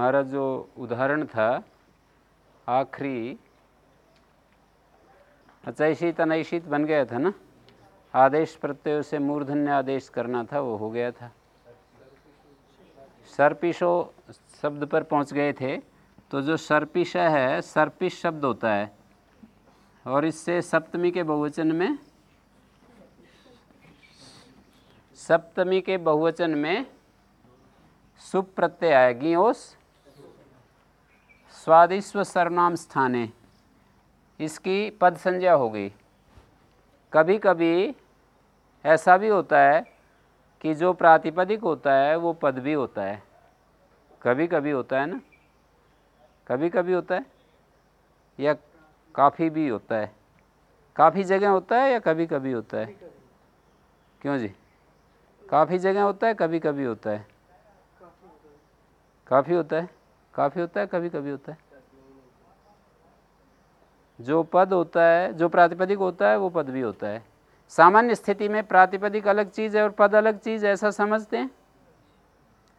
हमारा जो उदाहरण था, आखिरी, अचैषित अनैषित बन गया था ना? आदेश प्रत्यय से मूर्धन्य आदेश करना था, वो हो गया था। सर्पिशो शब्द पर पहुँच गए थे तो जो सर्पिश है, सर्पिश शब्द होता है। और इससे सप्तमी के बहुवचन में, सप्तमी के बहुवचन में सुप प्रत्यय आएगी ओस स्वादिस्व सर्वनाम स्थाने। इसकी पद संज्ञा गई। कभी कभी ऐसा भी होता है कि जो प्रातिपदिक होता है, वो पद भी होता है। कभी कभी होता है ना? कभी कभी होता है? या काफ़ी भी होता है? काफ़ी जगह होता है या कभी कभी होता है? क्यों जी? काफ़ी जगह होता है कभी कभी होता है। काफ़ी होता है। काफ़ी होता है कभी कभी होता है। जो पद होता है जो प्रातिपदिक होता है वो पद भी होता है। सामान्य स्थिति में प्रातिपदिक अलग चीज़ है और पद अलग चीज़ ऐसा समझते हैं?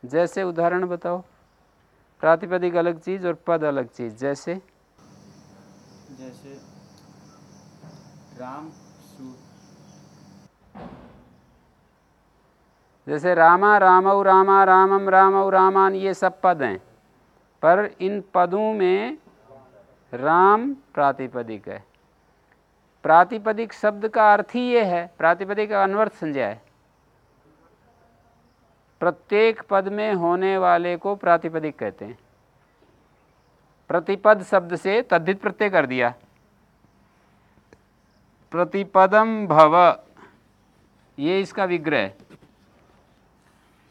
जैसे उदाहरण बताओ। प्रातिपदिक अलग चीज़ और पद अलग चीज़ जैसे? जैसे राम जैसे रामा रामऊ रामा रामम रामऊ रामान ये सब पद हैं। पर इन पदों में राम प्रातिपदिक है। प्रातिपदिक शब्द का अर्थ ही ये है, प्रातिपदिक का अनवर्थ संज्ञा है। प्रत्येक पद में होने वाले को प्रातिपदिक कहते हैं। प्रतिपद शब्द से तद्धित प्रत्यय कर दिया। प्रतिपदम भव, ये इसका विग्रह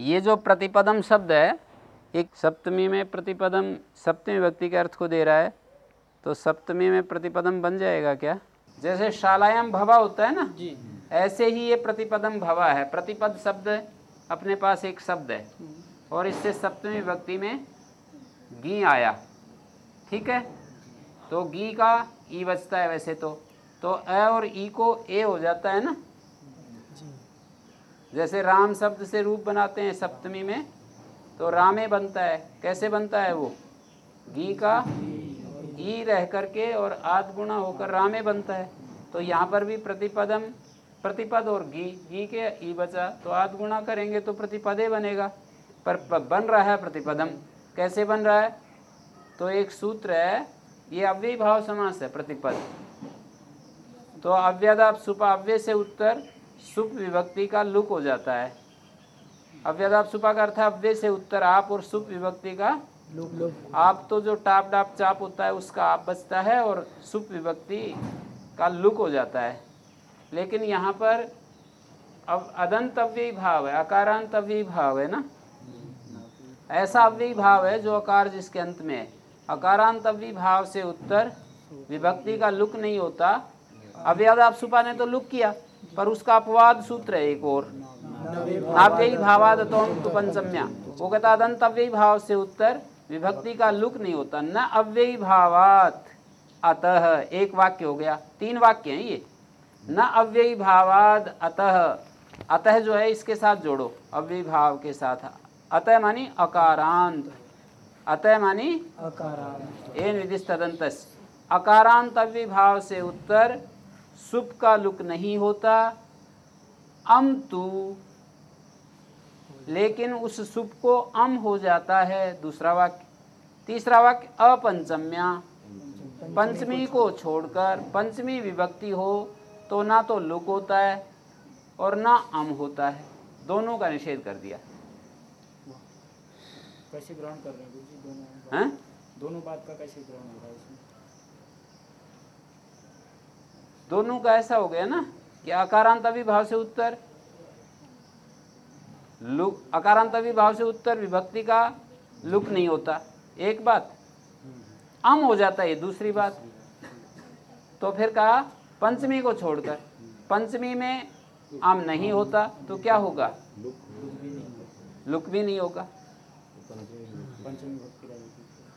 ये जो प्रतिपदम शब्द है एक सप्तमी में प्रतिपदम सप्तमी व्यक्ति के अर्थ को दे रहा है तो सप्तमी में प्रतिपदम बन जाएगा क्या? जैसे शालायाम भवा होता है ना? जी। ऐसे ही ये प्रतिपदम भवा है। प्रतिपद शब्द अपने पास एक शब्द है और इससे सप्तमी व्यक्ति में गी आया। ठीक है? तो गी का ई बचता है वैसे तो। तो अ और ई को ए हो जाता है ना? जैसे राम शब्द से रूप बनाते हैं सप्तमी में तो रामे बनता है। कैसे बनता है वो? घी का ई रह करके और आद गुणा होकर रामे बनता है। तो यहाँ पर भी प्रतिपदम, प्रतिपद और घी घी के ई बचा तो आद गुणा करेंगे तो प्रतिपदे बनेगा। पर बन रहा है प्रतिपदम। कैसे बन रहा है? तो एक सूत्र है, ये अव्यय भाव समास है प्रतिपद। तो अव्यदाप सुप अव्यय से उत्तर सुप विभक्ति का लुक हो जाता है। अव्यदाप सुपा का अर्थ है अव्यय से उत्तर आप और सुप विभक्ति का आप तो जो टाप डाप चाप होता है उसका आप बचता है और सुप विभक्ति का लुक हो जाता है। लेकिन यहाँ पर अब अदंत अव्ययी भाव है अकारांत अव्ययी भाव है ना? ऐसा अव्ययी भाव है जो अकार जिसके अंत में है। अकारांत अव्ययी भाव से उत्तर विभक्ति का लुक नहीं होता। अव्यद आप सुपा ने तो लुक किया पर उसका अपवाद सूत्र है एक और। नाव्ययी भावाद तो पंचम्या वो कहता अदंत अव्ययी भाव से उत्तर विभक्ति का लुक नहीं होता न अव्ययी भावात। अतः एक वाक्य हो गया। तीन वाक्य हैं ये। न अव्ययी भावाद अतः। अतः जो है इसके साथ जोड़ो। अव्ययी भाव के साथ। अतः मानी अकारांत। अतः मानी अकारांत। एन तदंत अकारांत अव्यय भाव से उत्तर सुप का लुक नहीं होता। अम तू लेकिन उस सुप को अम हो जाता है। दूसरा वाक्य तीसरा वाक्य अपंचम्या। पंचमी को छोड़कर पंचमी विभक्ति हो तो ना तो लुक होता है और ना अम होता है। दोनों का निषेध कर दिया। कैसे ग्रहण कर रहे हैं दोनों हैं? दोनों बात का कैसे ग्रहण हो रहा है इसमें? दोनों का ऐसा हो गया ना कि अकारांत अभिभाव से उत्तर लुक अकारांत अभिभाव से उत्तर, विभक्ति का लुक नहीं होता। एक बात अम हो जाता है, दूसरी बात तो फिर कहा, पंचमी को छोड़कर, पंचमी में आम नहीं होता तो क्या होगा? लुक भी नहीं होगा।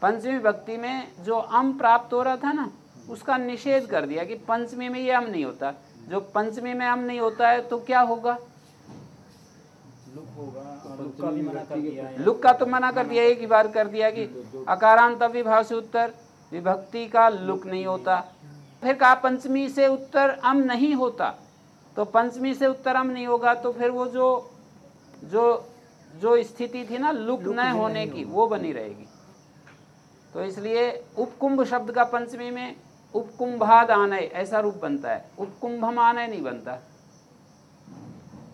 पंचमी भक्ति में जो अम प्राप्त हो रहा था ना, उसका निषेध कर दिया कि पंचमी में ये अम नहीं होता। जो पंचमी में अम नहीं होता है तो क्या होगा? लुक का है। लुक का तो मना कर दिया एक ही बार कर दिया कि अकारांत विभाव से उत्तर विभक्ति का लुक नहीं होता। फिर कहा पंचमी से उत्तर अम नहीं होता। तो पंचमी से उत्तर अम नहीं होगा तो फिर वो जो जो जो स्थिति थी ना लुक न होने की वो बनी रहेगी। तो इसलिए उपकुंभ शब्द का पंचमी में उपकुंभाद आनय ऐसा रूप बनता है। उपकुंभम आनय नहीं बनता।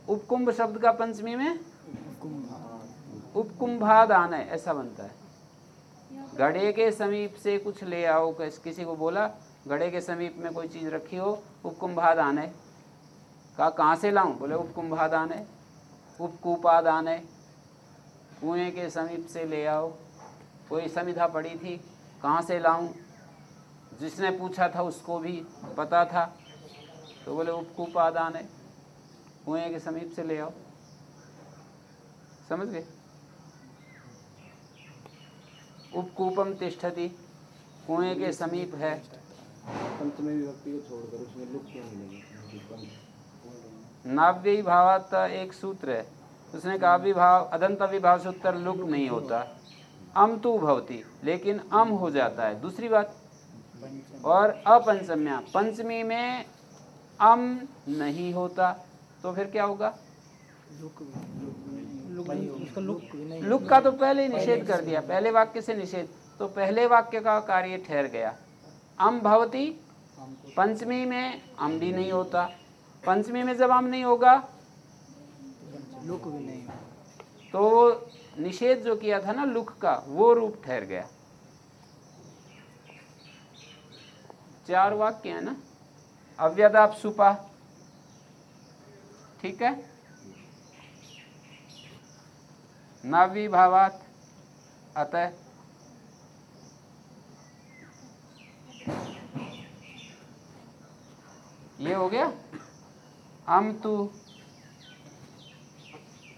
उपकुंभ शब्द का पंचमी में? उपकुंभाद आनय ऐसा बनता है। घड़े के समीप से कुछ ले आओ किसी को बोला घड़े के समीप में कोई चीज़ रखी हो उपकुंभाद आने कहा कहाँ से लाऊं? बोले उपकुंभाद आने उपकूपाद आने कुएँ के समीप से ले आओ। कोई समिधा पड़ी थी? कहाँ से लाऊं? जिसने पूछा था उसको भी पता था। तो बोले उपकूपाद आने कुएँ के समीप से ले आओ। समझ गए? उपकूपम तिष्ठति कुएँ के समीप है। पंचमी विभक्ति को छोड़कर उसमें लुक क्यों मिलेगी नाव्य भावात एक सूत्र है। उसने कहा अभिभाव अदंत विभाव से उत्तर लुक नहीं होता। अम तो भवती लेकिन अम हो जाता है। दूसरी बात? और अपंचम्या। पंचमी में अम नहीं होता। तो फिर क्या होगा? लुक का तो पहले ही निषेध कर दिया पहले वाक्य से निषेध। तो पहले वाक्य का कार्य ठहर गया। अम भवती पंचमी में अम भी नहीं होता। पंचमी में जब अम नहीं होगा लुक भी नहीं। तो निषेध जो किया था ना लुक का वो रूप ठहर गया। चार वाक्य है ना? अव्यदाप सुपा। ठीक है? नावी भावात अतः ये हो गया? हम तू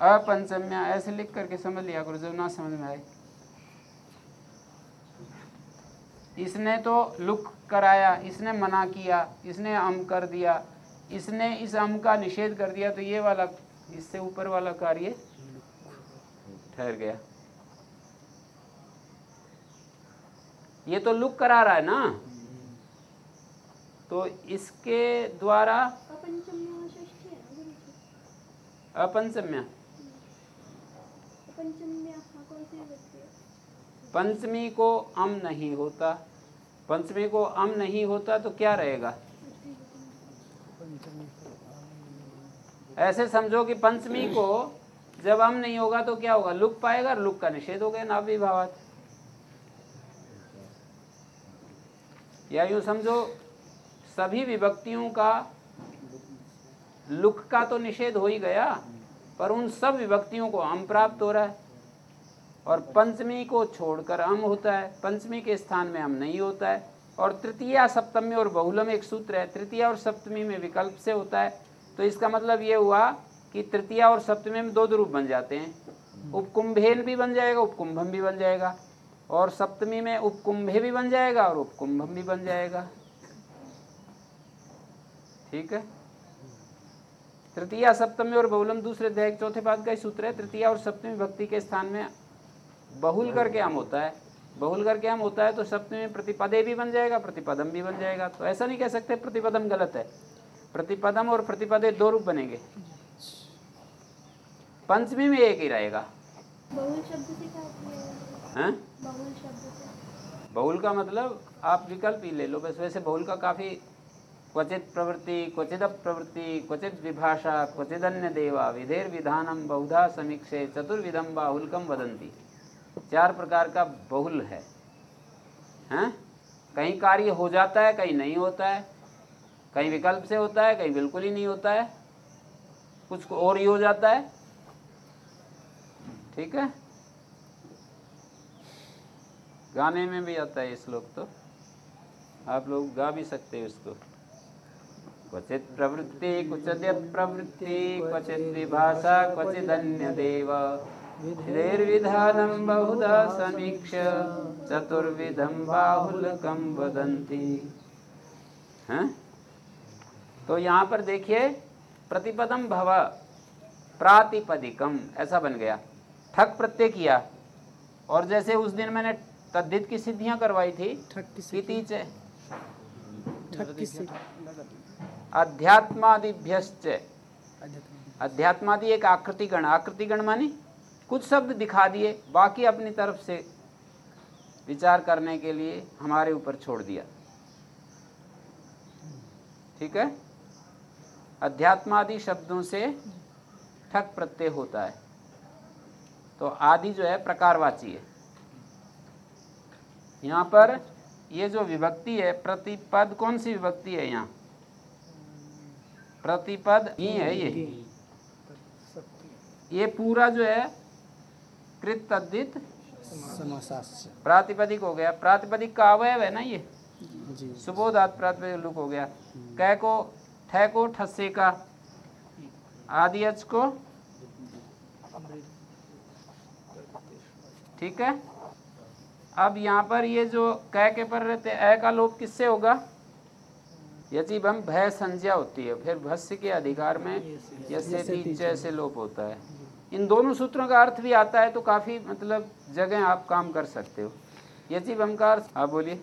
अपंचम्या, ऐसे लिख करके समझ लिया करो जब ना समझ में आए। इसने तो लुक कराया, इसने मना किया, इसने अम कर दिया इसने इस अम का निषेध कर दिया तो ये वाला, इससे ऊपर वाला कार्य ठहर गया। ये तो लुक करा रहा है ना? तो इसके द्वारा अपंचम्या। पंचमी को अम नहीं होता। पंचमी को अम नहीं होता तो क्या रहेगा? ऐसे समझो कि पंचमी को जब अम नहीं होगा तो क्या होगा? लुक पाएगा? लुक का निषेध हो गया नाभि भावात या यूँ समझो, सभी विभक्तियों का लुक का तो निषेध हो ही गया, पर उन सब विभक्तियों को अम प्राप्त हो रहा है। और पंचमी को छोड़कर अम होता है। पंचमी के स्थान में अम नहीं होता है। और तृतीया सप्तमी और बहुलम एक सूत्र है। तृतीया और सप्तमी में विकल्प से होता है। तो इसका मतलब ये हुआ कि तृतीया और सप्तमी में दो रूप बन जाते हैं। उपकुंभेन भी बन जाएगा, उपकुंभम भी बन जाएगा। और सप्तमी में उपकुंभे भी बन जाएगा और उपकुंभम भी बन जाएगा। ठीक है? तृतीया, सप्तमी और बहुलम दूसरे अध्याय चौथे पाद का ही सूत्र है। तृतीया और सप्तमी भक्ति के स्थान में बहुल करके आम होता है। बहुल करके आम होता है तो सप्तमी में प्रतिपदे भी बन जाएगा, प्रतिपदम भी बन जाएगा। तो ऐसा नहीं कह सकते प्रतिपदम गलत है। प्रतिपदम और प्रतिपदे दो रूप बनेंगे। पंचमी में एक ही रहेगा। बहुल शब्द से क्या बहुल शब्द से। बहुल का मतलब आप विकल्प ही ले लो बस वैसे बहुल का काफ़ी क्वचित प्रवृत्ति क्वचित प्रवृत्ति क्वचित विभाषा क्वचित अन्य देवा विधेर विधानम बहुधा समीक्षे चतुर्विधम बाहुलकम वदंती चार प्रकार का बहुल है। हैं? कहीं कार्य हो जाता है कहीं नहीं होता है। कहीं विकल्प से होता है, कहीं बिल्कुल ही नहीं होता है। कुछ और ही हो जाता है। ठीक है? गाने में भी आता है श्लोक तो। आप लोग गा भी सकते हैं उसको। क्वचित प्रवृत्ति क्वचित प्रवृत्ति, क्वचित विभाषा, क्वचित अन्य देव। विधेर्विधानम बहुधा समीक्ष चतुर्विधम बाहुलकम वदंती हैं? तो यहाँ पर देखिए प्रतिपदम भव प्रातिपदिकम ऐसा बन गया। ठक प्रत्यय किया। और जैसे उस दिन मैंने तद्धित की सिद्धियाँ करवाई थी अध्यात्मादिभ्यश्च। अध्यात्मादि। एक आकृति गण आकृति गण मानी कुछ शब्द दिखा दिए बाकी अपनी तरफ़ से विचार करने के लिए हमारे ऊपर छोड़ दिया। ठीक है? अध्यात्मादि शब्दों से ठक प्रत्यय होता है। तो आदि जो है प्रकारवाची है। यहाँ पर ये जो विभक्ति है प्रतिपद कौन सी विभक्ति है यहाँ? प्रतिपद ही है ये। ये पूरा जो है कृत समासास्य। प्रातिपदिक हो गया। प्रातिपदिक का अवयव है ना ये? सुबोधात प्रातिपदिक लुक हो गया। कै को ठै को ठस्से का। आदि अच को। ठीक है? अब यहाँ पर ये जो कै के पर रहते ए का लोप किससे होगा? यदि बम भय संज्ञा होती है फिर भस्य के अधिकार में यसे च से लोप होता है। इन दोनों सूत्रों का अर्थ भी आता है तो काफ़ी मतलब जगह आप काम कर सकते हो। यदि बम का अर्थ आप बोलिए।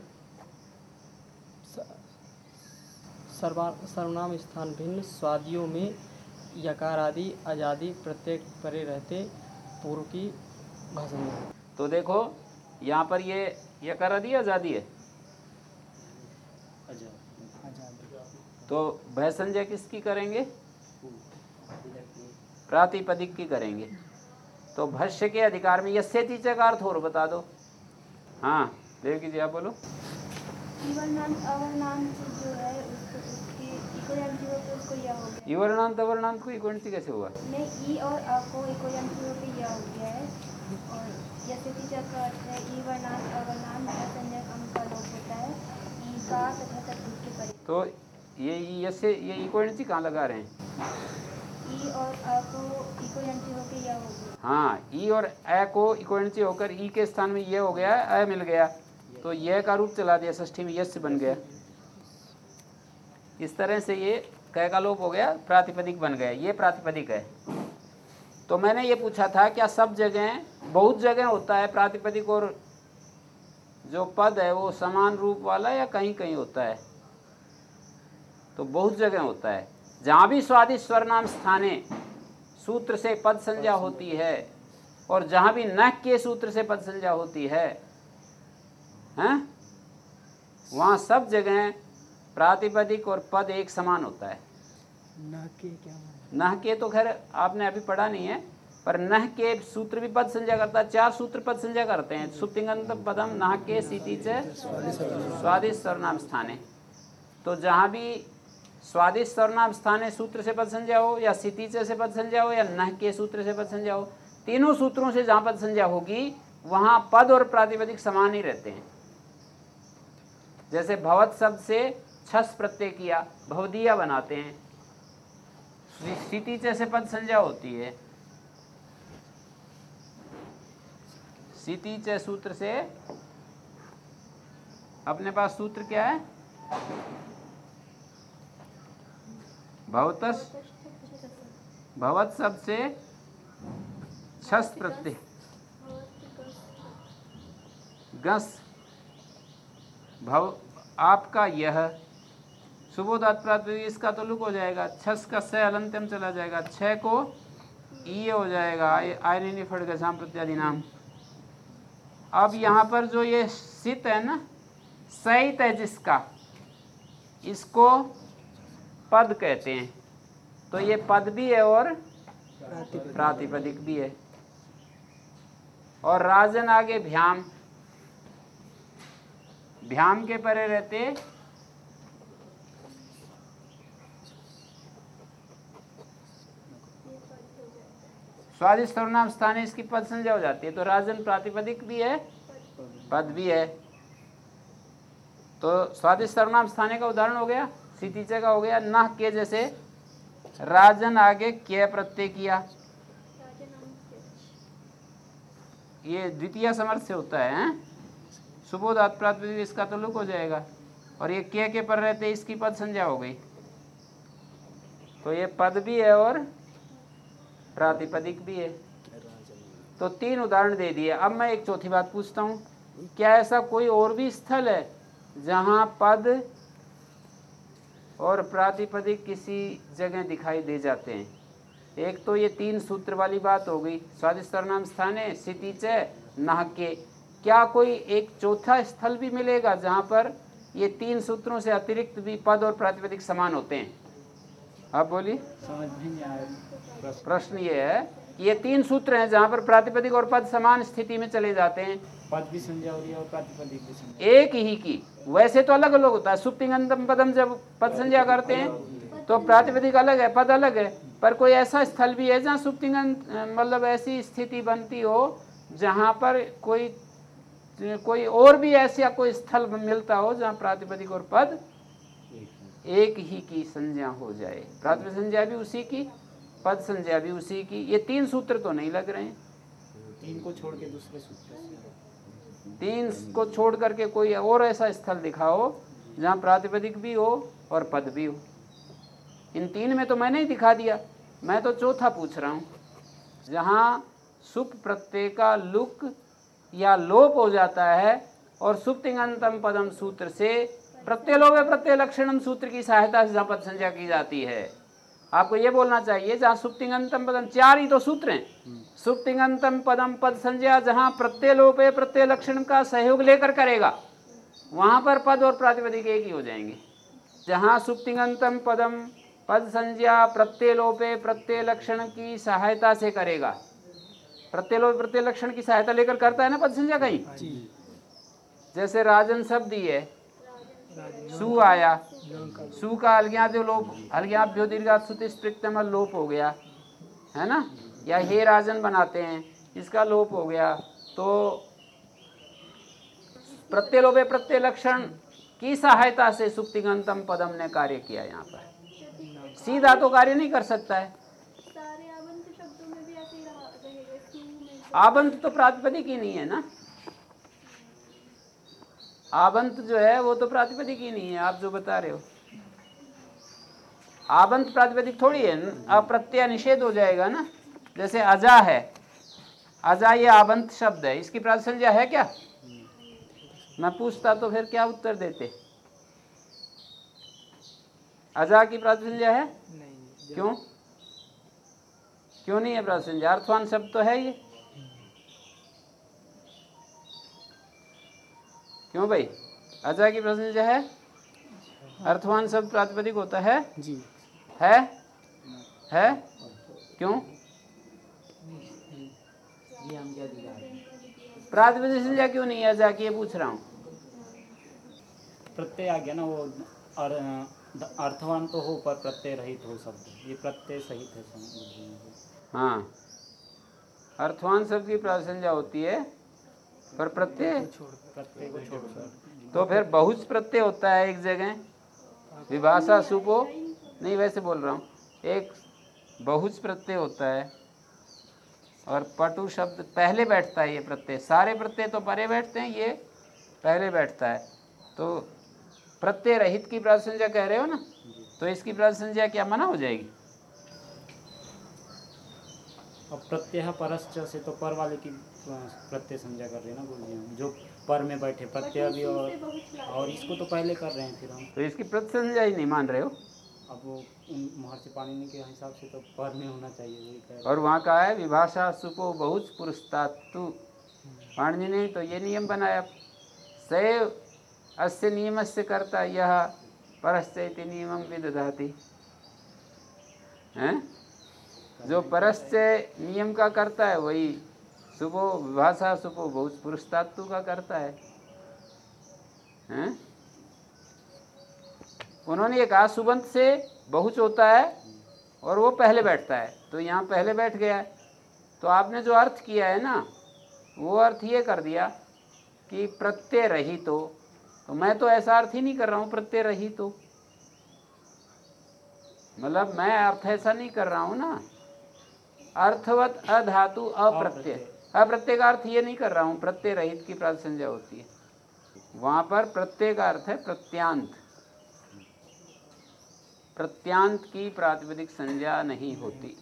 सर्वा सर्वनाम स्थान भिन्न स्वादियों में यकार आदि आज़ादी प्रत्येक परे रहते पूर्व की भाषा में। तो देखो यहाँ पर ये ये कर दी आज़ादी है तो भय संजय किसकी करेंगे? प्रातिपदिक की करेंगे। तो भष्य के अधिकार में यस्य तीचे का अर्थ और बता दो। हाँ देवकी जी आप बोलो। ईवर्णांत अवर्णांत जो है हो तो यह को इकोणसी कैसे हुआ? नहीं ई और अ को हो यह हो गया है। और जैसे कि जब है ई वर्णांत अवर्णांत अम का लोप होता है ई का तथा के परे तो ये यसे ये इकोणसी कहाँ लगा रहे हैं? ई और अ को इकोयंती हो यह हो गया? हाँ ई और ए को इकोणसी होकर ई के स्थान में ये हो गया अ मिल गया। तो यह का रूप चला दिया षष्ठी में यश बन गया। इस तरह से ये कह का लोप हो गया, प्रातिपदिक बन गया, ये प्रातिपदिक है। तो मैंने ये पूछा था, क्या सब जगह, बहुत जगह होता है प्रातिपदिक और जो पद है वो समान रूप वाला या कहीं कहीं होता है? तो बहुत जगह होता है। जहाँ भी स्वादिष्ट स्वर नाम स्थाने, सूत्र से पद संज्ञा होती है, और जहाँ भी न के सूत्र से पद संज्ञा होती है, हैं? वहाँ सब जगह प्रातिपदिक और पद एक समान होता है। न के क्या नह के तो खैर आपने अभी पढ़ा नहीं है पर नह के सूत्र भी पद संज्ञा करता है। चार सूत्र पद संज्ञा करते हैं। सुप्तिंगंत पदम नह के सीति च स्वादिष्ट सर्वनाम स्थाने। तो जहाँ भी स्वादिष्ट सर्वनाम स्थाने सूत्र से पद संज्ञा हो या सिति च से पद संज्ञा हो या नह के सूत्र से पद संज्ञा हो तीनों सूत्रों से जहाँ पद संज्ञा होगी वहाँ पद और प्रातिपदिक समान ही रहते हैं। जैसे भवत शब्द से छस प्रत्यय किया, भवदीया बनाते हैं। स्थिति जैसे पद संज्ञा होती है। स्थिति च सूत्र से अपने पास सूत्र क्या है? भवतस, भवत शब्द से छस प्रत्यय। गस, भव, आपका यह सुबोधात प्रातिपदिक इसका तो लुक हो जाएगा। छस का से अलंत्यम चला जाएगा। छह को ई हो जाएगा। आयनी फट गए शाम प्रत्यादि नाम। अब यहाँ पर जो ये सित है ना, सहित है जिसका, इसको पद कहते हैं। तो ये पद भी है और प्रातिपदिक भी है। और राजन आगे भ्याम। भ्याम के परे रहते स्वादिष्ट सर्वनाम स्थान इसकी पद संज्ञा हो जाती है। तो राजन प्रातिपदिक भी है, पद भी है। तो स्वादिष्ट सर्वनाम स्थाने का उदाहरण हो गया सीतीचे का हो गया, न के जैसे राजन आगे के प्रत्यय किया। ये द्वितीय समर्थ से होता है, हैं? सुबोधात प्रातिपदिक इसका तो लुक हो जाएगा। और ये के के पर रहते इसकी पद संज्ञा हो गई। तो ये पद भी है और प्रातिपदिक भी है। तो तीन उदाहरण दे दिए। अब मैं एक चौथी बात पूछता हूँ। क्या ऐसा कोई और भी स्थल है जहाँ पद और प्रातिपदिक किसी जगह दिखाई दे जाते हैं? एक तो ये तीन सूत्र वाली बात हो गई। स्वादिष्ट नाम स्थाने सितिच नाहके। क्या कोई एक चौथा स्थल भी मिलेगा जहाँ पर ये तीन सूत्रों से अतिरिक्त भी पद और प्रातिपदिक समान होते हैं? आप बोलिए। समझ नहीं आया प्रश्न। ये है कि ये तीन सूत्र हैं जहाँ पर प्रातिपदिक और पद समान स्थिति में चले जाते हैं। पद भी संज्ञा हो रही है और प्रातिपदिक भी संज्ञा। एक ही की। वैसे तो अलग अलग होता है। सुप्तिंगंतम पदम जब पद संज्ञा करते हैं तो प्रातिपदिक अलग है पद अलग है। पर कोई ऐसा स्थल भी है जहाँ सुप्तिंगंत मतलब ऐसी स्थिति बनती हो जहाँ पर कोई कोई और भी ऐसा कोई स्थल मिलता हो जहाँ प्रातिपदिक और पद एक ही की संज्ञा हो जाए। प्रातिपदिक संज्ञा भी उसी की पद संज्ञा भी उसी की ये तीन सूत्र तो नहीं लग रहे हैं। तीन को छोड़ के दूसरे सूत्र तीन को छोड़ करके कोई और ऐसा स्थल दिखाओ जहाँ प्रातिपदिक भी हो और पद भी हो। इन तीन में तो मैंने ही दिखा दिया। मैं तो चौथा पूछ रहा हूँ। जहाँ सुप प्रत्यय का लुक या लोप हो जाता है और सुप्तिंगंतम पदम सूत्र से प्रत्यय लोप प्रत्यय लक्षणम सूत्र की सहायता से जहाँ पद संज्ञा की जाती है। आपको ये बोलना चाहिए जहाँ सुप्तिंगंतम पदम चार ही तो सूत्र हैं। सुप्तिंगंतम पदम पद संज्ञा जहाँ प्रत्यय लोप प्रत्यय लक्षण का सहयोग लेकर करेगा वहाँ पर पद और प्रातिपदिक एक ही हो जाएँगे। जहाँ सुप्तिंगंतम पदम पद संज्ञा प्रत्यय लोपे प्रत्यय लक्षण की सहायता से करेगा। प्रत्यय लोप प्रत्यय लक्षण की सहायता लेकर करता है ना पद संज्ञा कहीं? जैसे राजन शब्द ही है सु आया सु का अलग्याद्यो लोप अलग्याभ्यो दीर्घात सुति स्पृक्तम लोप हो गया। है ना? या हे राजन बनाते हैं इसका लोप हो गया तो प्रत्यय लोपे प्रत्यय लक्षण की सहायता से सुप्तिगंतम पदम ने कार्य किया यहाँ पर। सीधा तो कार्य नहीं कर सकता है। में में आबंत तो प्रातिपदिक ही नहीं है ना। आबंत जो है वो तो प्रातिपदिक ही नहीं है आप जो बता रहे हो। आबंत प्रातिपदिक थोड़ी है अप्रत्यय निषेध हो जाएगा ना। जैसे अजा है अजा ये आबंत शब्द है इसकी प्रातिसंज्ञा है क्या? मैं पूछता तो फिर क्या उत्तर देते? अजा की प्रातिसंज्ञा है? नहीं क्यों? क्यों नहीं है प्रातिसंज्ञा अर्थवान शब्द तो है ये क्यों भाई? अजा की प्रातिसंज्ञा है अर्थवान शब्द प्रातिपदिक होता है। जी। है? है? क्यों? प्रातिपदिक संज्ञा क्यों नहीं है अजा की? ये पूछ रहा हूँ। प्रत्यय आ गया ना वो और अर्थवान तो हो पर प्रत्यय रहित हो शब्द। ये प्रत्यय सहित है हाँ। अर्थवान शब्द की प्रातिसंज्ञा होती है पर प्रत्यय? तो फिर बहुज प्रत्यय होता है एक जगह। विभाषा सुपो नहीं वैसे बोल रहा हूँ। एक बहुज प्रत्यय होता है और पटु शब्द पहले बैठता है ये प्रत्यय। सारे प्रत्यय तो परे बैठते हैं ये पहले बैठता है। तो प्रत्यय रहित की प्रासंज्ञा कह रहे हो ना? तो इसकी प्रासंज्ञा क्या मना हो जाएगी? अब प्रत्यय परश्च से तो पर वाले की प्रत्यय समझा कर रहे हैं ना गुरु जी हम जो पर में बैठे प्रत्यय भी और और इसको तो पहले कर रहे हैं फिर हम। तो इसकी प्रतिसंज्ञा ही नहीं मान रहे हो? अब वो महर्षि पाणिनि के हिसाब से तो पर में होना चाहिए वही कह और वहाँ का है विभाषा सुपो बहुत पुरुषतात्तु पाणिनि ने तो ये नियम बनाया सैव अस्य नियम से करता यह परश्चैति नियमम विदधाति। हैं? जो परश्चय नियम का करता है वही सुबह विभाषा सुबह बहुत पुरुषतात्तु का करता है। हैं? उन्होंने ये कहा सुबंत से बहुच होता है और वो पहले बैठता है। तो यहाँ पहले बैठ गया है। तो आपने जो अर्थ किया है ना, वो अर्थ ये कर दिया कि प्रत्यय रहित। हो तो मैं तो ऐसा अर्थ ही नहीं कर रहा हूँ, प्रत्यय रहित। तो मतलब मैं अर्थ ऐसा नहीं कर रहा हूँ ना। अर्थवत अधातु अप्रत्यय। अप्रत्यय का अर्थ ये नहीं कर रहा हूँ प्रत्यय रहित की प्रासंज्ञा होती है। वहाँ पर प्रत्यय का अर्थ है प्रत्यांत। प्रत्यांत की प्रातिपदिक संज्ञा नहीं होती।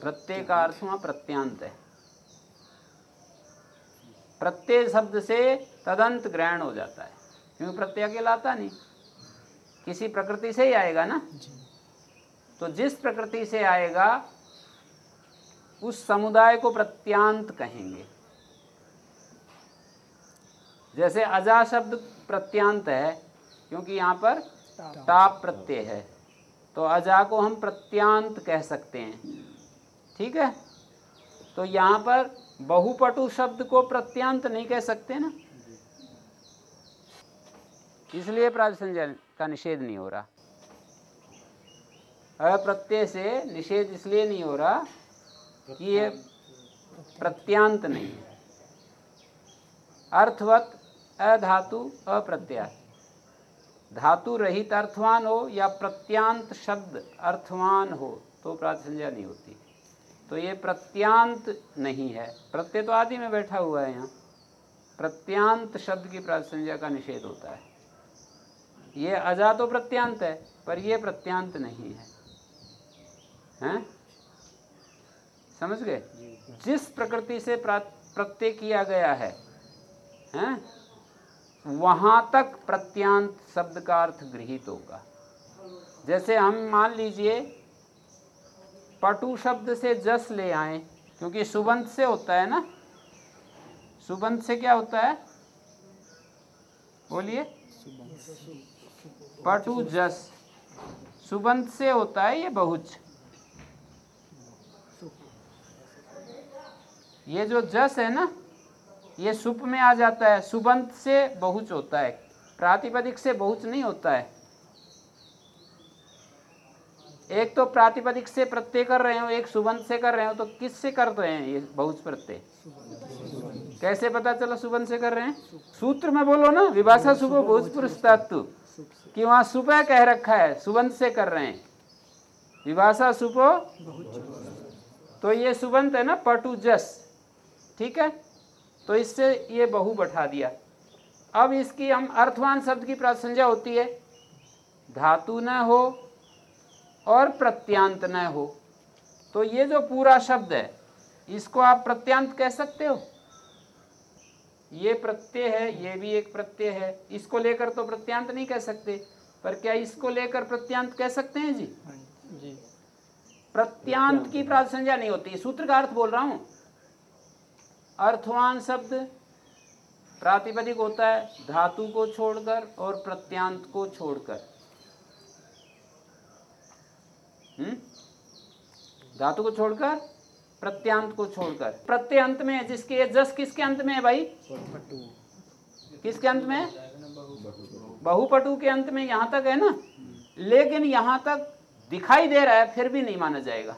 प्रत्यय का अर्थ हुआ प्रत्यांत है। प्रत्यय शब्द से तदंत ग्रहण हो जाता है क्योंकि प्रत्यय अकेला आता नहीं। किसी प्रकृति से ही आएगा ना? तो जिस प्रकृति से आएगा उस समुदाय को प्रत्यांत कहेंगे। जैसे अजा शब्द प्रत्यांत है, क्योंकि यहाँ पर ताप प्रत्यय है। तो अजा को हम प्रत्यांत कह सकते हैं। ठीक है? तो यहाँ पर बहुपटु शब्द को प्रत्यांत नहीं कह सकते ना? इसलिए प्राजसंजय का निषेध नहीं हो रहा। अप्रत्यय से निषेध इसलिए नहीं हो रहा कि ये प्रत्यांत नहीं है। अर्थवत अधातु अप्रत्यय धातु रहित अर्थवान हो या प्रत्यांत शब्द अर्थवान हो तो प्रातिसंज्ञा नहीं होती। तो ये प्रत्यांत नहीं है। प्रत्यय तो आदि में बैठा हुआ है यहाँ। प्रत्यांत शब्द की प्रातिसंज्ञा का निषेध होता है। ये अजा तो प्रत्यांत है, पर ये प्रत्यांत नहीं है। हैं? समझ गए? जिस प्रकृति से प्रत्यय किया गया है हैं? वहाँ तक प्रत्यांत शब्द का अर्थ गृहित होगा। जैसे हम मान लीजिए पटु शब्द से जस ले आए क्योंकि सुबंध से होता है ना? सुबंध से क्या होता है? बोलिए। पटु जस। सुबंध से होता है ये बहुच। ये जो जस है ना, ये सुप में आ जाता है। सुबंत से बहुच होता है। प्रातिपदिक से बहुच नहीं होता है। एक तो प्रातिपदिक से प्रत्यय कर रहे हो, एक सुबंध से कर रहे हो तो किस से कर रहे हैं ये बहुच प्रत्यय? कैसे पता चला सुबंध से कर रहे हैं? सूत्र में बोलो ना, विभाषा सुबह बहुत पुरुष तत्व कि वहाँ सुबह कह रखा है, सुबंध से कर रहे हैं। विभाषा सुपो तो ये सुबंत है ना, पटु जस। ठीक है? तो इससे ये बहु बैठा दिया। अब इसकी हम अर्थवान शब्द की प्रासंज्ञा होती है। धातु न हो और प्रत्यांत न हो। तो ये जो पूरा शब्द है इसको आप प्रत्यांत कह सकते हो? ये प्रत्यय है ये भी एक प्रत्यय है। इसको लेकर तो प्रत्यांत नहीं कह सकते। पर क्या इसको लेकर प्रत्यांत कह सकते हैं जी? जी। प्रत्यांत की प्रासंज्ञा नहीं होती। सूत्र का अर्थ बोल रहा हूँ। अर्थवान शब्द प्रातिपदिक होता है धातु को छोड़कर और प्रत्यांत को छोड़कर। हम्म? धातु को छोड़कर प्रत्यांत को छोड़कर। प्रत्यय अंत में जिसके जस किसके अंत में है भाई? किसके अंत में? बहुपटु के अंत में यहाँ तक है ना? लेकिन यहाँ तक दिखाई दे रहा है फिर भी नहीं माना जाएगा।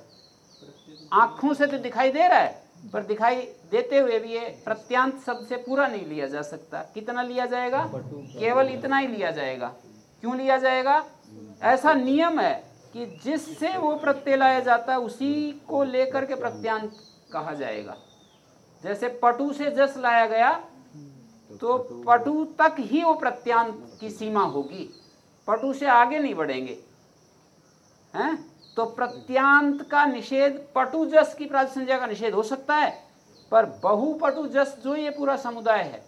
आँखों से तो दिखाई दे रहा है। पर दिखाई देते हुए भी ये प्रत्यांत शब्द से पूरा नहीं लिया जा सकता। कितना लिया जाएगा? केवल इतना ही लिया जाएगा। क्यों लिया जाएगा? ऐसा नियम है कि जिससे वो प्रत्यय लाया जाता है उसी को लेकर के प्रत्यांत कहा जाएगा। जैसे पटु से जस लाया गया तो पटु तक ही वो प्रत्यांत की सीमा होगी। पटु से आगे नहीं बढ़ेंगे। हैं? तो प्रत्यांत का निषेध पटु जस की प्रासंज्ञा का निषेध हो सकता है पर बहुपटु जस जो ये पूरा समुदाय है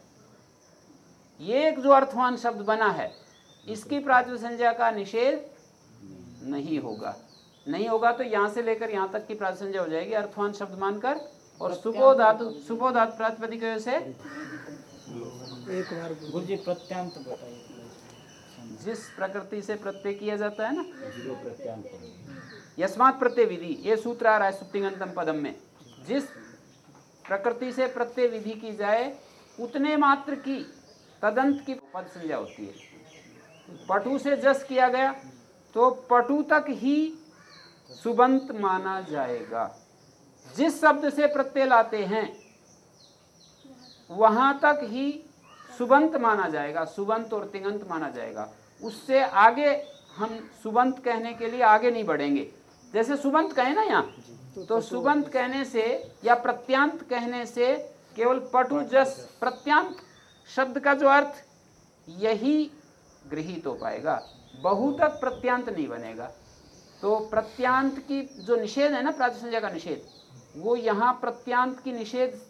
ये एक जो अर्थवान शब्द बना है इसकी प्रातिसंज्ञा का निषेध नहीं होगा। नहीं होगा तो यहाँ से लेकर यहाँ तक की प्रातिसंज्ञा हो जाएगी अर्थवान शब्द मानकर और सुपो धातु सुपो धातु प्रातिपदिक से एक बार जी प्रत्यांत बताइए। जिस प्रकृति से प्रत्यय किया जाता है ना यस्मात प्रत्यय विधि ये सूत्र आ रहा है सुप्तिगंतम पदम में। जिस प्रकृति से प्रत्यय विधि की जाए, उतने मात्र की तदंत की पद संज्ञा होती है। पटु से जस किया गया तो पटु तक ही सुबंत माना जाएगा। जिस शब्द से प्रत्यय लाते हैं, वहाँ तक ही सुबंत माना जाएगा, सुबंत और तिगंत माना जाएगा। उससे आगे हम सुबंत कहने के लिए आगे नहीं बढ़ेंगे। जैसे सुबंत कहे ना यहाँ तो सुबंत कहने से या प्रत्यांत कहने से केवल पटु जस प्रत्यांत शब्द का जो अर्थ यही गृहित हो पाएगा। बहु तक प्रत्यांत नहीं बनेगा। तो प्रत्यांत की जो निषेध है ना प्रातिसंज्ञा का निषेध वो यहाँ प्रत्यांत की निषेध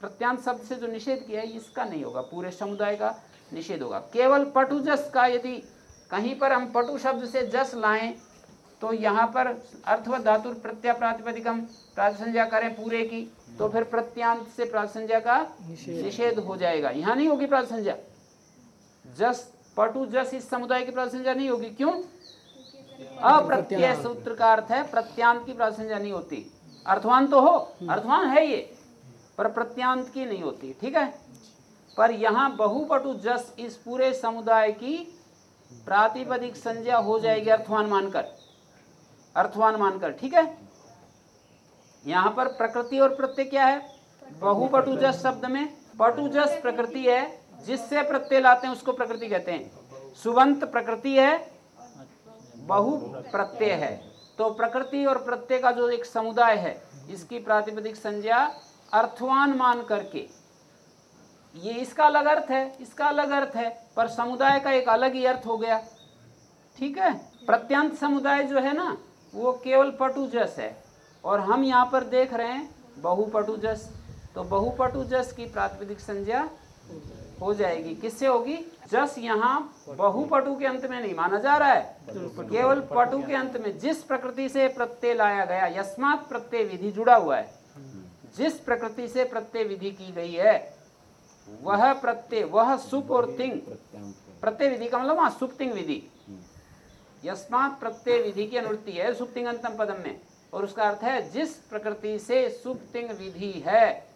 प्रत्यांत शब्द से जो निषेध किया है इसका नहीं होगा। पूरे समुदाय का निषेध होगा। केवल पटु जस का यदि कहीं पर हम पटु शब्द से जस लाएँ तो यहाँ पर अर्थवत धातु प्रत्या प्रातिपदिकम प्रातिसंज्ञा करें पूरे की तो फिर प्रत्यांत से प्रातिसंज्ञा का निषेध। हो जाएगा। यहाँ नहीं होगी प्रातिसंज्ञा। जस पटु जस इस समुदाय की प्रातिसंज्ञा नहीं होगी। क्यों? अप्रत्यय सूत्र का अर्थ है प्रत्यांत की प्रातिसंज्ञा नहीं होती। अर्थवान तो हो अर्थवान है ये पर प्रत्यांत की नहीं होती। ठीक है? पर यहाँ बहुपटु जस इस पूरे समुदाय की प्रातिपदिक संज्ञा हो जाएगी अर्थवान मानकर। अर्थवान मानकर, ठीक है? यहाँ पर प्रकृति और प्रत्यय क्या है? बहुपटुजस शब्द में पटुजस प्रकृति है, जिससे प्रत्यय लाते हैं, उसको प्रकृति कहते हैं। सुवंत प्रकृति है बहु प्रत्यय है। तो प्रकृति और प्रत्यय का जो एक समुदाय है, इसकी प्रातिपदिक संज्ञा अर्थवान मान करके। ये इसका अलग अर्थ है, इसका अलग अर्थ है, पर समुदाय का एक अलग ही अर्थ हो गया। ठीक है? प्रत्यंत समुदाय जो है ना वो केवल पटुजस है। और हम यहाँ पर देख रहे हैं, बहुपटुजस। तो बहुपटुजस की प्रातिपदिक संज्ञा हो जाएगी। किससे होगी? जस यहाँ बहुपटु के अंत में नहीं माना जा रहा है। केवल पटु के अंत में जिस प्रकृति से प्रत्यय लाया गया, यस्मात प्रत्यय विधि जुड़ा हुआ है। जिस प्रकृति से प्रत्यय विधि की गई है, वह प्रत्यय, वह सुप और तिंग। प्रत्यय विधि का मतलब वहाँ सुप्तिंग विधि। यस्मात प्रत्यय विधि की अनुवृत्ति है सुप्तिंग अंतम पदम में। और उसका अर्थ है, जिस प्रकृति से सुप्तिंग विधि है,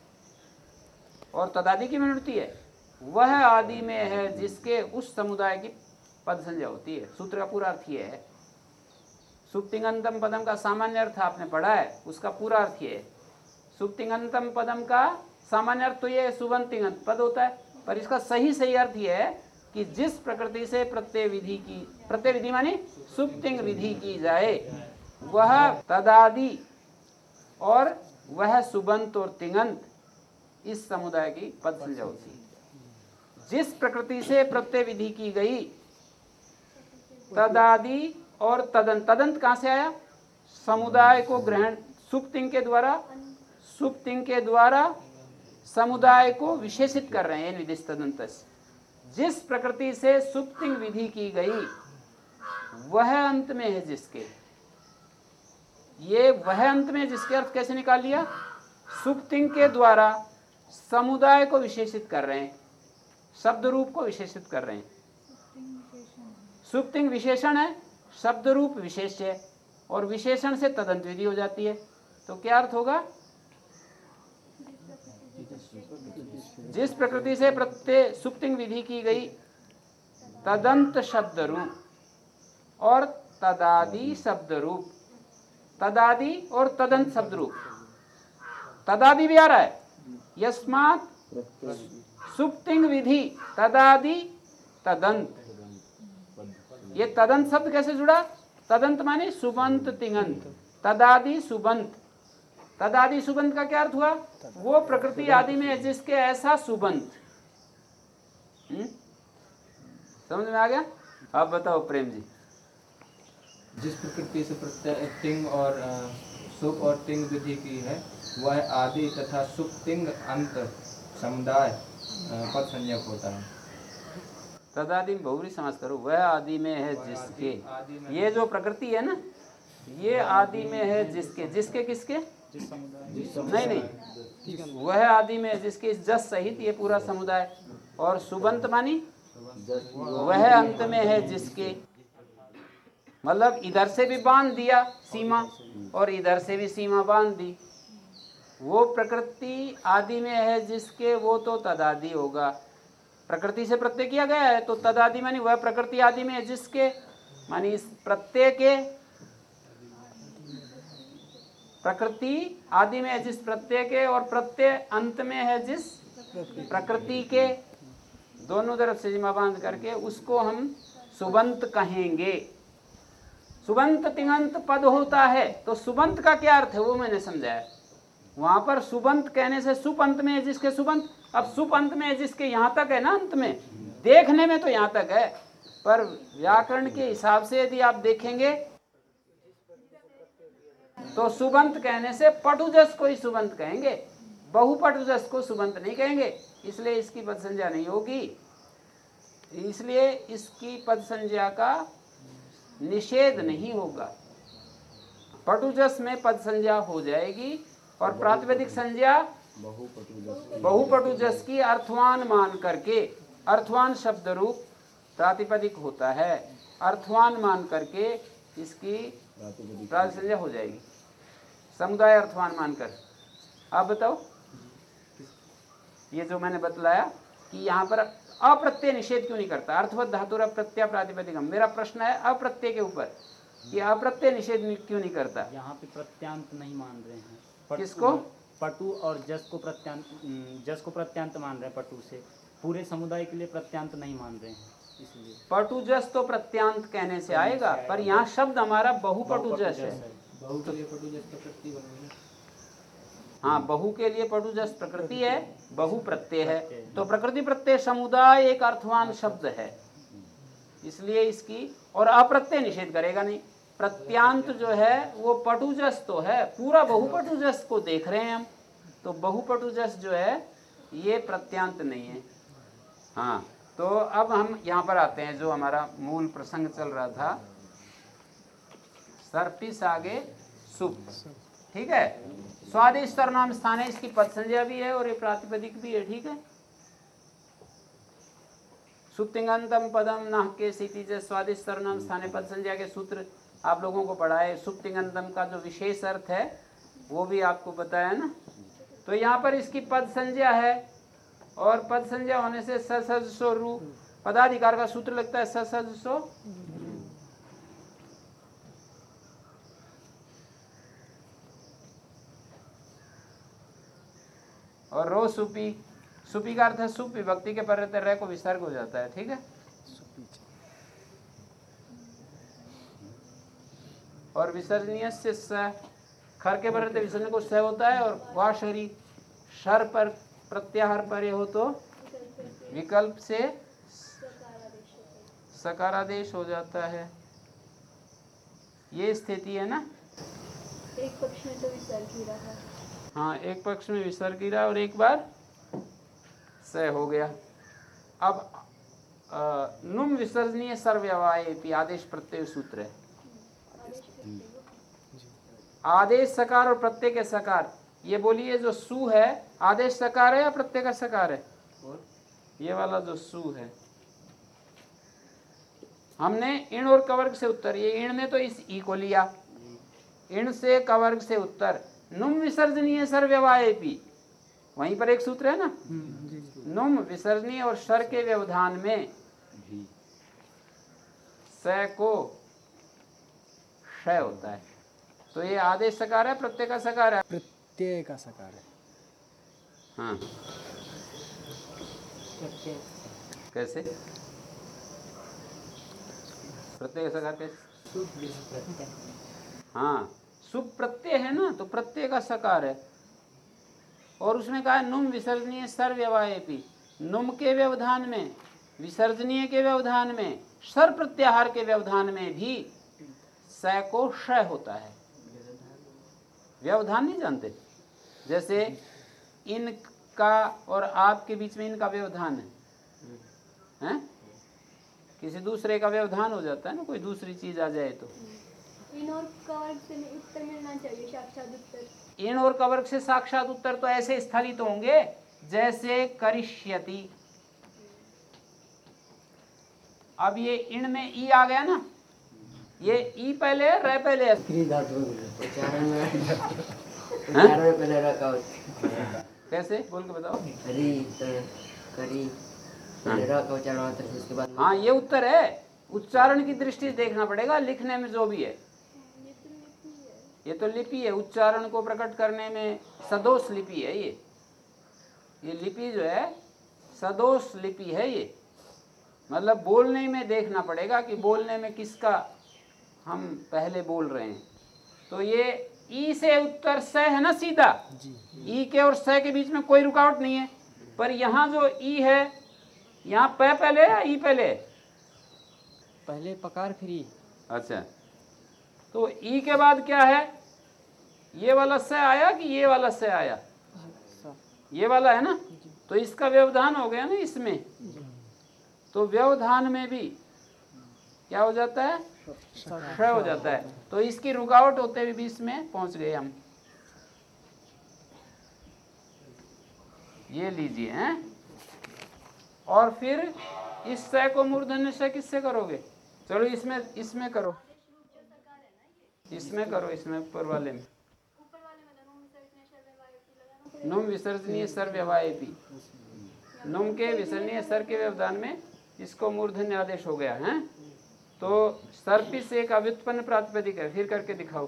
और तदादि की अनुवृत्ति है, वह आदि में है जिसके उस समुदाय की पद संज्ञा होती है। सूत्र का पूरा अर्थ ये है। सुप्तिंगंतम पदम का सामान्य अर्थ आपने पढ़ा है, उसका पूरा अर्थ ये है। सुप्तिंगंतम पदम का सामान्य अर्थ तो यह ये सुबंतिंगंत पद होता है, पर इसका सही सही अर्थ ये है कि जिस प्रकृति से प्रत्यय विधि की प्रत्यय विधि मानी सुप्तिंग विधि की जाए। वह तदादि और वह सुबंत और तिंगंत इस समुदाय की पद संज्ञा होती है जिस प्रकृति से प्रत्यय विधि की गई, तदादि और तदंत तदंत कहाँ से आया? समुदाय को ग्रहण, सुप्तिंग के द्वारा, सुप्तिंग के द्वारा समुदाय को विशेषित कर रहे हैं निदिष्ट तदंत जिस प्रकृति से सुप्तिंग विधि की गई वह अंत में है जिसके। ये वह अंत में जिसके अर्थ कैसे निकाल लिया? सुप्तिंग के द्वारा समुदाय को विशेषित कर रहे हैं। शब्द रूप को विशेषित कर रहे हैं। सुप्तिंग विशेषण है शब्द रूप विशेष है, और विशेषण से तदंत विधि हो जाती है। तो क्या अर्थ होगा? जिस प्रकृति से प्रत्यय सुप्तिंग विधि की गई, तदंत शब्द रूप और तदादि शब्द रूप तदादि और तदंत शब्द रूप तदादि भी आ रहा है। यस्मात सुप्तिंग विधि। तदादि, तदंत। ये तदंत शब्द कैसे जुड़ा? तदंत माने सुबंत तिंगंत तदादि सुबंत। तदादि सुबंत का क्या अर्थ हुआ? वो प्रकृति आदि में है जिसके ऐसा सुबंत। हम्म? समझ में आ गया? अब बताओ प्रेम जी। जिस प्रकृति से प्रत्यय और सुख और तिंग विधि की है वह आदि तथा सुप तिंग अंत समुदाय पद संज्ञक होता है। तदादि बहुरी समझ करो वह आदि में है जिसके। ये जो प्रकृति है ना ये आदि में है जिसके। जिसके। किसके? नहीं नहीं। वह आदि में जिसके। इस जस सहित ये पूरा समुदाय। और सुबंत मानी? वह अंत में है जिसके। मतलब इधर से भी बाँध दिया सीमा, और इधर से भी सीमा बाँध दी। वो प्रकृति आदि में है जिसके वो तो तदादि होगा। प्रकृति से प्रत्यय किया गया है तो तदादि मानी वह प्रकृति आदि में है जिसके, मानी प्रत्यय के प्रकृति आदि में है जिस प्रत्यय के, और प्रत्यय अंत में है जिस प्रकृति के। दोनों तरफ़ से जिमा बाँध करके उसको हम सुबंत कहेंगे। सुबंत तिंगंत पद होता है। तो सुबंत का क्या अर्थ है, वो मैंने समझाया। वहाँ पर सुबंत कहने से सुपंत में है जिसके सुबंत, अब सुपंत में है जिसके यहाँ तक है ना अंत में। देखने में तो यहाँ तक है, पर व्याकरण के हिसाब से यदि आप देखेंगे तो सुबंत कहने से पटुजस को ही सुबंत कहेंगे। बहुपटुजस को सुबंत नहीं कहेंगे, इसलिए इसकी पद संज्ञा नहीं होगी। इसलिए इसकी पद संज्ञा का निषेध नहीं होगा। पटुजस में पद संज्ञा हो जाएगी और प्रातिपदिक संज्ञा बहुपटुजस की अर्थवान मान करके, अर्थवान शब्द रूप प्रातिपदिक होता है। अर्थवान मान करके इसकी प्रातिपदिक संज्ञा हो जाएगी। समुदाय अर्थवान मानकर आप बताओ। ये जो मैंने बतलाया कि यहाँ पर अप्रत्यय निषेध क्यों नहीं करता? अर्थवत धातुर प्रत्यय प्रातिपदिकम मेरा प्रश्न है अप्रत्यय के ऊपर। कि अप्रत्यय निषेध क्यों नहीं करता? यहाँ पे प्रत्यांत नहीं मान रहे हैं। पटु- किसको? पटु और जस को प्रत्यांत जस को प्रत्यांत मान रहे हैं पटु से। पूरे समुदाय के लिए प्रत्यांत नहीं मान रहे हैं इसलिए। पटु जस तो प्रत्यांत कहने से आएगा पर यहाँ शब्द हमारा बहुपटुजस है। बहु के लिए पटु जैसे प्रकृति बन गई हाँ बहु के लिए पटुजस प्रकृति है बहु प्रत्यय है। तो प्रकृति प्रत्यय समुदाय एक अर्थवान शब्द है। इसलिए इसकी और अप्रत्यय निषेध करेगा नहीं। प्रत्यांत जो है वो पटुजस तो है। पूरा बहुपटुजस को देख रहे हैं हम। तो बहुपटुजस जो है ये प्रत्यांत नहीं है। हाँ तो अब हम यहाँ पर आते हैं जो हमारा मूल प्रसंग चल रहा था। सर्पिस आगे सुप ठीक है? स्वादिष्ट नाम स्थान है, इसकी पद संज्ञा भी है और ये प्रातिपदिक भी है, ठीक है? सुप्तिंगंतम पदम नाह के सीति से स्वादिष्ट नाम स्थाने पद संज्ञा के सूत्र आप लोगों को पढ़ा है सुप्तिंगंतम का जो विशेष अर्थ है, वो भी आपको बताया ना? तो यहाँ पर इसकी पद संज्ञा है और पद संज्ञा होने से ससज सो रू पदाधिकार का सूत्र लगता है ससज सो और रो सुपी सुपी का अर्थ है सुप विभक्ति के पर रह को विसर्ग हो जाता है ठीक है? और विसर्जनीय से स खर के पर विसर्जन को स होता है और वह शरीर शर पर प्रत्याहार पर ये हो तो विकल्प से सकारादेश हो जाता है। ये स्थिति है ना? एक पक्ष में तो विसर्ग ही रहा। हाँ एक पक्ष में विसर्ग गिरा और एक बार स हो गया। अब नुम विसर्जनीय सर्वयवाय आदेश प्रत्यय सूत्र है। आदेश सकार और प्रत्यय के सकार ये बोलिए जो सु है आदेश सकार है या प्रत्यय का सकार है? ये वाला जो सु है। हमने इण और कवर्ग से उत्तर ये इण ने तो इस ई को लिया। इण से कवर्ग से उत्तर। नुम विसर्जनीय सर्वयवाय पी वहीं पर एक सूत्र है ना? नुम विसर्जनीय और शर के व्यवधान में स को क्षय होता है। तो ये आदेश सकार है प्रत्यय का सकार है? प्रत्यय का सकार है। हाँ। कैसे? प्रत्यय का सकार कैसे? हाँ। शुभ प्रत्यय है ना तो प्रत्यय का सकार है। और उसमें कहा, नुम विसर्जनीय सर्वयवायपी नुम के व्यवधान में, विसर्जनीय के व्यवधान में सर प्रत्याहार के व्यवधान में भी स को क्षय होता है। व्यवधान नहीं जानते? जैसे इनका और आपके बीच में इनका व्यवधान है। हैं? किसी दूसरे का व्यवधान हो जाता है ना, कोई दूसरी चीज़ आ जाए तो। इन और कवर्ग से उत्तर मिलना चाहिए साक्षात उत्तर। इन और से साक्षात उत्तर तो ऐसे स्थलित होंगे जैसे करिष्यति। अब ये इण में ई आ गया ना? ये ई पहले है रह पहले है? में हैं? उच्चारण में पहले रखा कैसे? बोल के बताओ। करी का है। उसके बाद हाँ ये उत्तर है। उच्चारण की दृष्टि से देखना पड़ेगा लिखने में जो भी है। ये तो लिपि है उच्चारण को प्रकट करने में सदोष लिपि है ये। ये लिपि जो है सदोष लिपि है ये। मतलब बोलने में देखना पड़ेगा कि बोलने में किसका हम पहले बोल रहे हैं। तो ये ई से उत्तर स है ना सीधा? ई के और स के बीच में कोई रुकावट नहीं है। पर यहाँ जो ई है यहाँ प पहले या ई पहले? पहले पकार फिर ई। अच्छा। तो ई के बाद क्या है? ये वाला से आया कि ये वाला से आया? ये वाला है ना? तो इसका व्यवधान हो गया ना इसमें? तो व्यवधान में भी क्या हो जाता है? क्षय हो जाता है। तो इसकी रुकावट होते हुए भी इसमें पहुँच गए हम। ये लीजिए हैं? और फिर इस सय को मूर्धन्य से किससे करोगे? चलो इसमें इसमें करो। इसमें करो इसमें ऊपर वाले में। नुम विसर्जनीय सर व्यवायपी नुम के विसर्जनीय सर के व्यवधान में इसको मूर्धन्य आदेश हो गया है? तो सर्पिस एक अव्युत्पन्न प्रातिपदिक है फिर करके दिखाओ।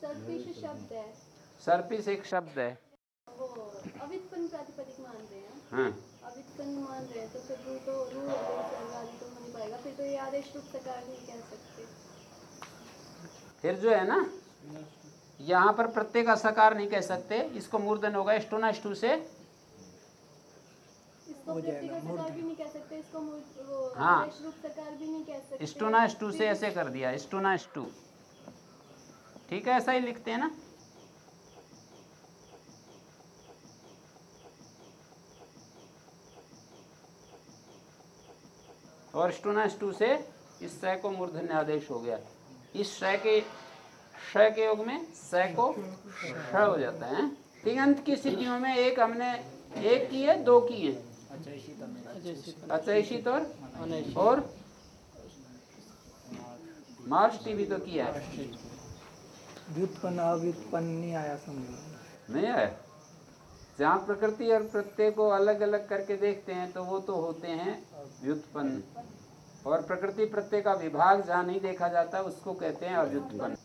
सर्पिश शब्द है। सर्पिस एक शब्द है। वो अवित्पन्न प्रातिपदिक मान रहे हैं। हाँ। अवित्पन्न मान रहे हैं तो फिर रू तो रू आदेश तो नहीं पाएगा। फिर तो ये आदेश रूप सकार नहीं कह सकते। फिर जो है ना यहाँ पर प्रत्येक असकार नहीं कह सकते। इसको मूर्धन होगा स्टोना स्टू से हाँ। आदेश रूप सकार भी नहीं स्टोना स्टू से ऐसे कर दिया स्टोना स्टू ठीक है ऐसा ही लिखते हैं ना। और स्टोना स्टू से इस सय को मूर्धन्य आदेश हो गया। इस शय के शय के योग में सय को श हो जाता है तिगंत की स्थितियों में एक हमने एक की है दो की है। अच्छा अचैषित और और मार्च टीवी तो किया है। व्युत्पन्न अव्युत्पन्न नहीं आया? समझ नहीं है जहाँ प्रकृति और प्रत्यय को अलग अलग करके देखते हैं तो वो तो होते हैं व्युत्पन्न। और प्रकृति प्रत्यय का विभाग जहाँ नहीं देखा जाता, उसको कहते हैं अव्युत्पन्न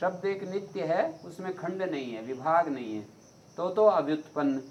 शब्द एक नित्य है, उसमें खंड नहीं है, विभाग नहीं है। तो तो अव्युत्पन्न।